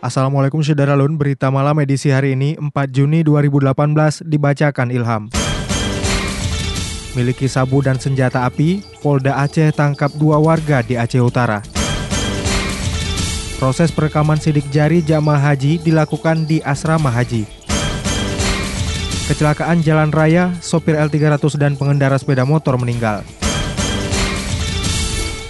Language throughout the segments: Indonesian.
Assalamualaikum Saudara Lun, berita malam edisi hari ini 4 Juni 2018 dibacakan Ilham. Miliki sabu dan senjata api, Polda Aceh tangkap dua warga di Aceh Utara. Proses perekaman sidik jari jamaah haji dilakukan di asrama haji. Kecelakaan jalan raya, sopir L300 dan pengendara sepeda motor meninggal.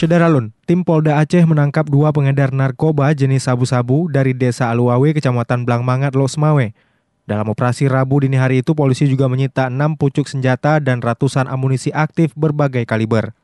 Syederalun, tim Polda Aceh menangkap dua pengedar narkoba jenis sabu-sabu dari Desa Aluawe, Kecamatan Blangmangat, Losmawe. Dalam operasi Rabu dini hari itu, polisi juga menyita enam pucuk senjata dan ratusan amunisi aktif berbagai kaliber.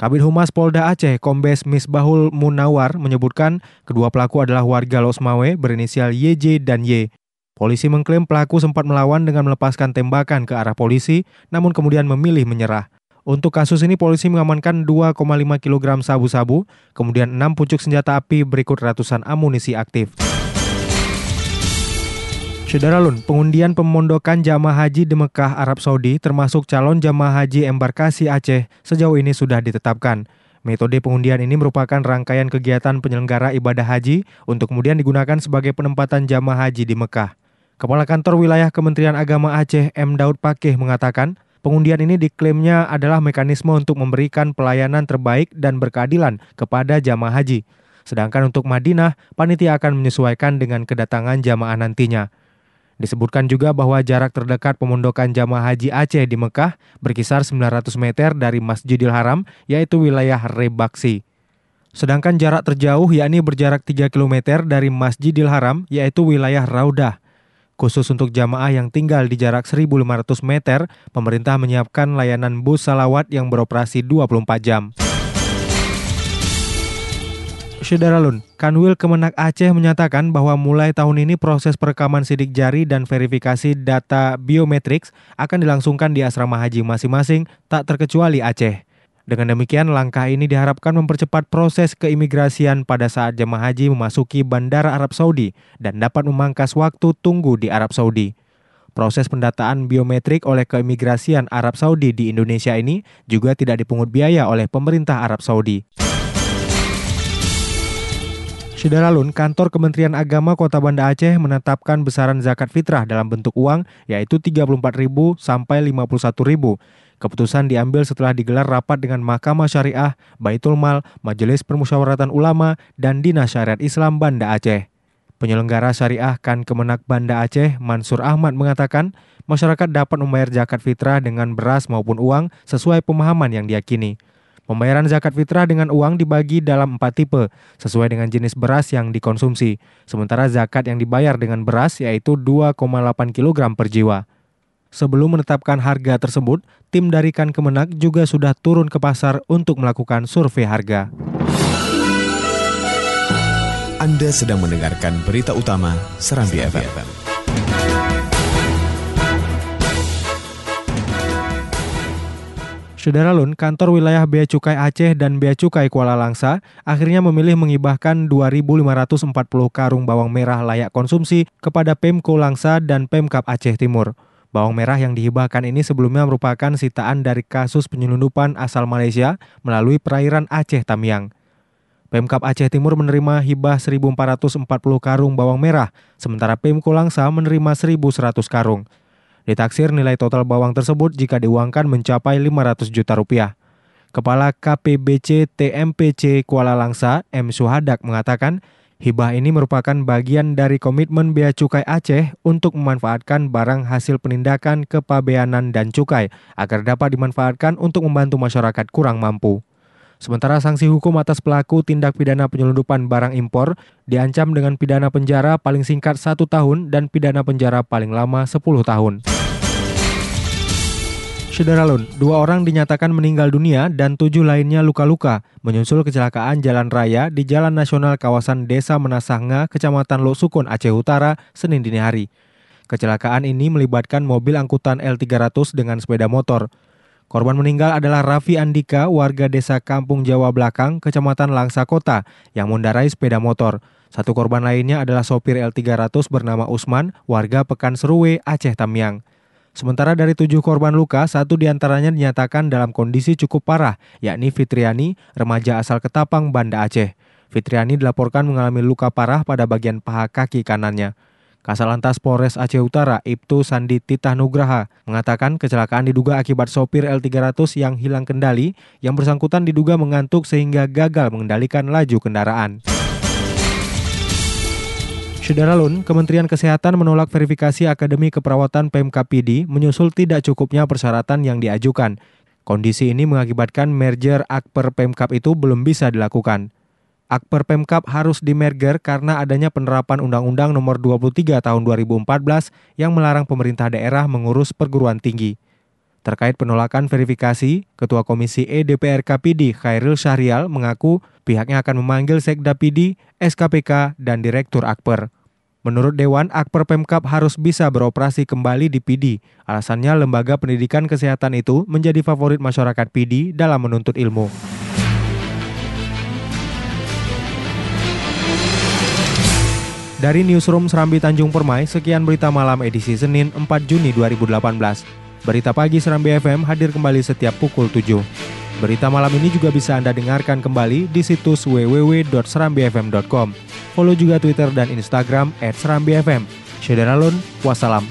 Kabit Humas Polda Aceh, Kombes Misbahul Munawar, menyebutkan kedua pelaku adalah warga Losmawe berinisial YJ dan Y. Polisi mengklaim pelaku sempat melawan dengan melepaskan tembakan ke arah polisi, namun kemudian memilih menyerah. Untuk kasus ini polisi mengamankan 2,5 kg sabu-sabu, kemudian 6 pucuk senjata api berikut ratusan amunisi aktif. Saudara Lun, pengundian pemondokan jamaah haji di Mekah, Arab Saudi termasuk calon jamaah haji embarkasi Aceh sejauh ini sudah ditetapkan. Metode pengundian ini merupakan rangkaian kegiatan penyelenggara ibadah haji untuk kemudian digunakan sebagai penempatan jamaah haji di Mekah. Kepala Kantor Wilayah Kementerian Agama Aceh M. Daud Pakeh mengatakan, Pengundian ini diklaimnya adalah mekanisme untuk memberikan pelayanan terbaik dan berkeadilan kepada jamaah haji. Sedangkan untuk Madinah, panitia akan menyesuaikan dengan kedatangan jamaah nantinya. Disebutkan juga bahwa jarak terdekat pemondokan jamaah haji Aceh di Mekah berkisar 900 meter dari Masjidil Haram, yaitu wilayah Rebaksi. Sedangkan jarak terjauh yakni berjarak 3 km dari Masjidil Haram, yaitu wilayah Raudah. Khusus untuk jamaah yang tinggal di jarak 1.500 meter, pemerintah menyiapkan layanan bus salawat yang beroperasi 24 jam. Syederalun, Kanwil Kemenak Aceh menyatakan bahwa mulai tahun ini proses perekaman sidik jari dan verifikasi data biometrik akan dilangsungkan di asrama haji masing-masing, tak terkecuali Aceh. Dengan demikian, langkah ini diharapkan mempercepat proses keimigrasian pada saat jemaah haji memasuki Bandara Arab Saudi dan dapat memangkas waktu tunggu di Arab Saudi. Proses pendataan biometrik oleh keimigrasian Arab Saudi di Indonesia ini juga tidak dipungut biaya oleh pemerintah Arab Saudi. Syederalun, kantor Kementerian Agama Kota Banda Aceh menetapkan besaran zakat fitrah dalam bentuk uang yaitu 34.000 sampai 51.000 Keputusan diambil setelah digelar rapat dengan Mahkamah Syariah, Baitul Mal, Majelis Permusyawaratan Ulama, dan Dinas Syariat Islam Banda Aceh. Penyelenggara syariah kan Kemenak Banda Aceh, Mansur Ahmad mengatakan, masyarakat dapat membayar zakat fitrah dengan beras maupun uang sesuai pemahaman yang diyakini. Pembayaran zakat fitrah dengan uang dibagi dalam empat tipe, sesuai dengan jenis beras yang dikonsumsi. Sementara zakat yang dibayar dengan beras yaitu 2,8 kg per jiwa. Sebelum menetapkan harga tersebut, tim dari Kan Kemenak juga sudah turun ke pasar untuk melakukan survei harga. Anda sedang mendengarkan berita utama Serambi, FM. FM. Saudara Lun, kantor wilayah Bea Cukai Aceh dan Bea Cukai Kuala Langsa akhirnya memilih mengibahkan 2.540 karung bawang merah layak konsumsi kepada Pemko Langsa dan Pemkap Aceh Timur. Bawang merah yang dihibahkan ini sebelumnya merupakan sitaan dari kasus penyelundupan asal Malaysia melalui perairan Aceh Tamiang. Pemkap Aceh Timur menerima hibah 1.440 karung bawang merah, sementara Pemko Langsa menerima 1.100 karung. Ditaksir nilai total bawang tersebut jika diuangkan mencapai 500 juta rupiah. Kepala KPBC TMPC Kuala Langsa, M. Suhadak, mengatakan Hibah ini merupakan bagian dari komitmen Bea Cukai Aceh untuk memanfaatkan barang hasil penindakan kepabeanan dan cukai agar dapat dimanfaatkan untuk membantu masyarakat kurang mampu. Sementara sanksi hukum atas pelaku tindak pidana penyelundupan barang impor diancam dengan pidana penjara paling singkat satu tahun dan pidana penjara paling lama 10 tahun. Sederalun, dua orang dinyatakan meninggal dunia dan tujuh lainnya luka-luka menyusul kecelakaan jalan raya di Jalan Nasional kawasan Desa Menasanga, Kecamatan Losukun, Aceh Utara, Senin dini hari. Kecelakaan ini melibatkan mobil angkutan L300 dengan sepeda motor. Korban meninggal adalah Raffi Andika, warga desa Kampung Jawa Belakang, Kecamatan Langsa Kota, yang mendarai sepeda motor. Satu korban lainnya adalah sopir L300 bernama Usman, warga Pekan Seruwe, Aceh Tamiang. Sementara dari tujuh korban luka, satu di antaranya dinyatakan dalam kondisi cukup parah, yakni Fitriani, remaja asal Ketapang, Banda Aceh. Fitriani dilaporkan mengalami luka parah pada bagian paha kaki kanannya. Kasalantas Polres Aceh Utara, Ibtu Sandi Titah Nugraha, mengatakan kecelakaan diduga akibat sopir L300 yang hilang kendali, yang bersangkutan diduga mengantuk sehingga gagal mengendalikan laju kendaraan. Sederalun, Kementerian Kesehatan menolak verifikasi Akademi Keperawatan PMKPD menyusul tidak cukupnya persyaratan yang diajukan. Kondisi ini mengakibatkan merger Akper Pemkap itu belum bisa dilakukan. Akper Pemkap harus dimerger karena adanya penerapan Undang-Undang Nomor 23 Tahun 2014 yang melarang pemerintah daerah mengurus perguruan tinggi. Terkait penolakan verifikasi, Ketua Komisi EDPR KPD Khairil Syahrial mengaku pihaknya akan memanggil Sekda PD, SKPK, dan Direktur Akper. Menurut Dewan, Akper Pemkap harus bisa beroperasi kembali di PD. Alasannya lembaga pendidikan kesehatan itu menjadi favorit masyarakat PD dalam menuntut ilmu. Dari Newsroom Serambi Tanjung Permai, sekian berita malam edisi Senin 4 Juni 2018. Berita pagi Serambi FM hadir kembali setiap pukul 7. Berita malam ini juga bisa Anda dengarkan kembali di situs www.serambifm.com. Follow juga Twitter dan Instagram @serambifm. Syederalun, wassalam.